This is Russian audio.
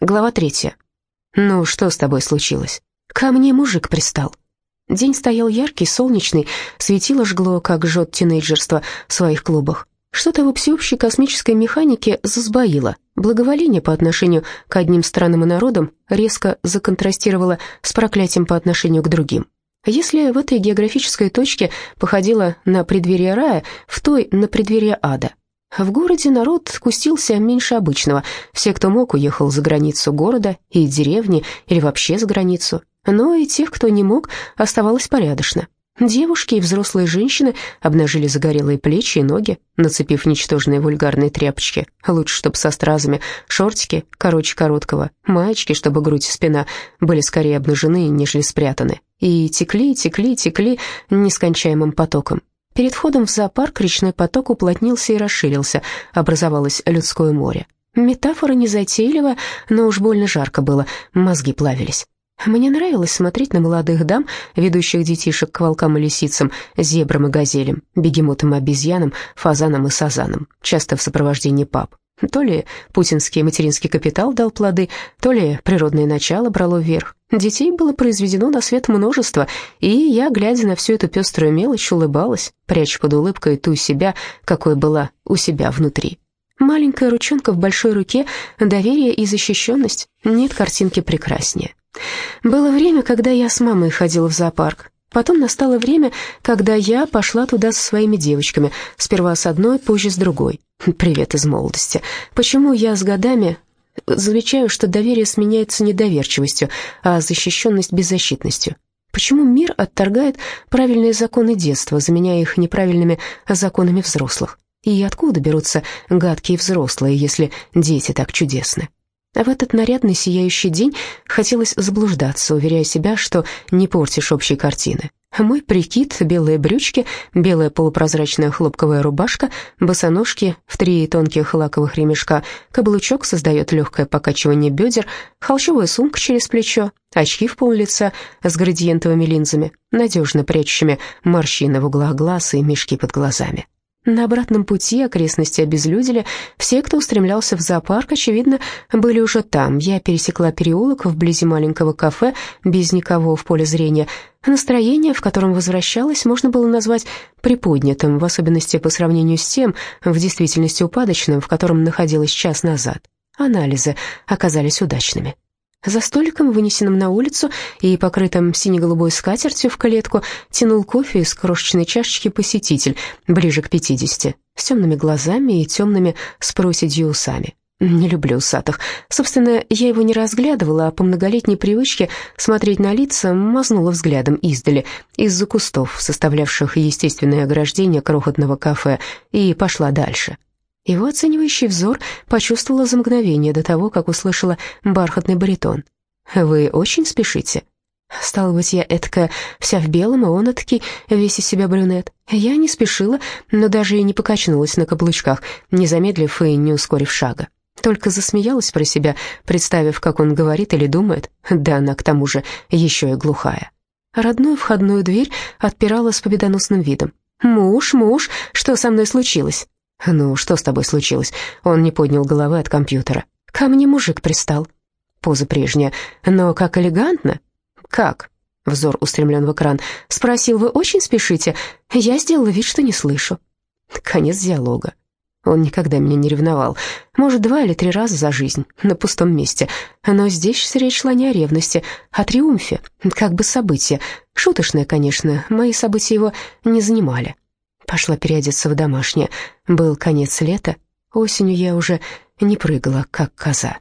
Глава третья. «Ну, что с тобой случилось?» «Ко мне мужик пристал». День стоял яркий, солнечный, светило жгло, как жжет тинейджерство в своих клубах. Что-то в всеобщей космической механике засбоило. Благоволение по отношению к одним странам и народам резко законтрастировало с проклятием по отношению к другим. Если в этой географической точке походило на преддверие рая, в той — на преддверие ада — в городе народ кустился меньше обычного. Все, кто мог, уехал за границу города и деревни или вообще за границу. Но и тех, кто не мог, оставалось порядочно. Девушки и взрослые женщины обнажили загорелые плечи и ноги, нацепив ничтожные вульгарные тряпочки, лучше, чтобы со стразами, шортики короче короткого, маечки, чтобы грудь и спина были скорее обнажены, нежели спрятаны, и текли, текли, текли нескончаемым потоком. Перед входом в зоопарк речной поток уплотнился и расширился, образовалось людское море. Метафора незатейливая, но уж больно жарко было, мозги плавились. Мне нравилось смотреть на молодых дам, ведущих детишек к волкам и лисицам, зебрам и газелям, бегемотам и обезьянам, фазанам и сазанам, часто в сопровождении пап. То ли путинский материнский капитал дал плоды, то ли природное начало брало вверх. Детей было произведено на свет множество, и я, глядя на всю эту пеструю мелочь, улыбалась, пряча под улыбкой ту себя, какой была у себя внутри. Маленькая ручонка в большой руке, доверие и защищенность. Нет картинки прекраснее. Было время, когда я с мамой ходила в зоопарк. Потом настало время, когда я пошла туда со своими девочками, сперва с одной, позже с другой. Привет из молодости. Почему я с годами замечаю, что доверие сменяется недоверчивостью, а защищенность — беззащитностью? Почему мир отторгает правильные законы детства, заменяя их неправильными законами взрослых? И откуда берутся гадкие взрослые, если дети так чудесны? А в этот нарядный сияющий день хотелось заблуждаться, уверяя себя, что не портишь общей картины. Мой прикид, белые брючки, белая полупрозрачная хлопковая рубашка, босоножки в три тонких лаковых ремешка, каблучок создает легкое покачивание бедер, холщовая сумка через плечо, очки в пол лица с градиентовыми линзами, надежно прячущими морщины в углах глаз и мешки под глазами. На обратном пути окрестности обезлюдили. Все, кто устремлялся в зоопарк, очевидно, были уже там. Я пересекла переулок вблизи маленького кафе, без никого в поле зрения. Настроение, в котором возвращалась, можно было назвать приподнятым, в особенности по сравнению с тем, в действительности упадочным, в котором находилась час назад. Анализы оказались удачными. За столиком, вынесенным на улицу и покрытым сине-голубой скатертью в клетку, тянул кофе из крошечной чашечки посетитель, ближе к пятидесяти, с темными глазами и темными с проседью усами. Не люблю усатых. Собственно, я его не разглядывала, а по многолетней привычке смотреть на лица мазнула взглядом издали, из-за кустов, составлявших естественное ограждение крохотного кафе, и пошла дальше. Его оценивающий взор почувствовала за мгновение до того, как услышала бархатный баритон. «Вы очень спешите?» Стало быть, я этакая вся в белом, а он этакий весь из себя брюнет. Я не спешила, но даже и не покачнулась на каблучках, не замедлив и не ускорив шага. Только засмеялась про себя, представив, как он говорит или думает, да она к тому же еще и глухая. Родную входную дверь отпирала с победоносным видом. «Муж, муж, что со мной случилось?» «Ну, что с тобой случилось?» Он не поднял головы от компьютера. «Ко мне мужик пристал». Поза прежняя. «Но как элегантно?» «Как?» Взор устремлен в экран. «Спросил, вы очень спешите?» Я сделала вид, что не слышу. Конец диалога. Он никогда меня не ревновал. Может, два или три раза за жизнь, на пустом месте. Но здесь речь шла не о ревности, а о триумфе, как бы событие. Шуточное, конечно, мои события его не занимали. Пошла переодеться в домашнее. Был конец лета. Осенью я уже не прыгала, как коза.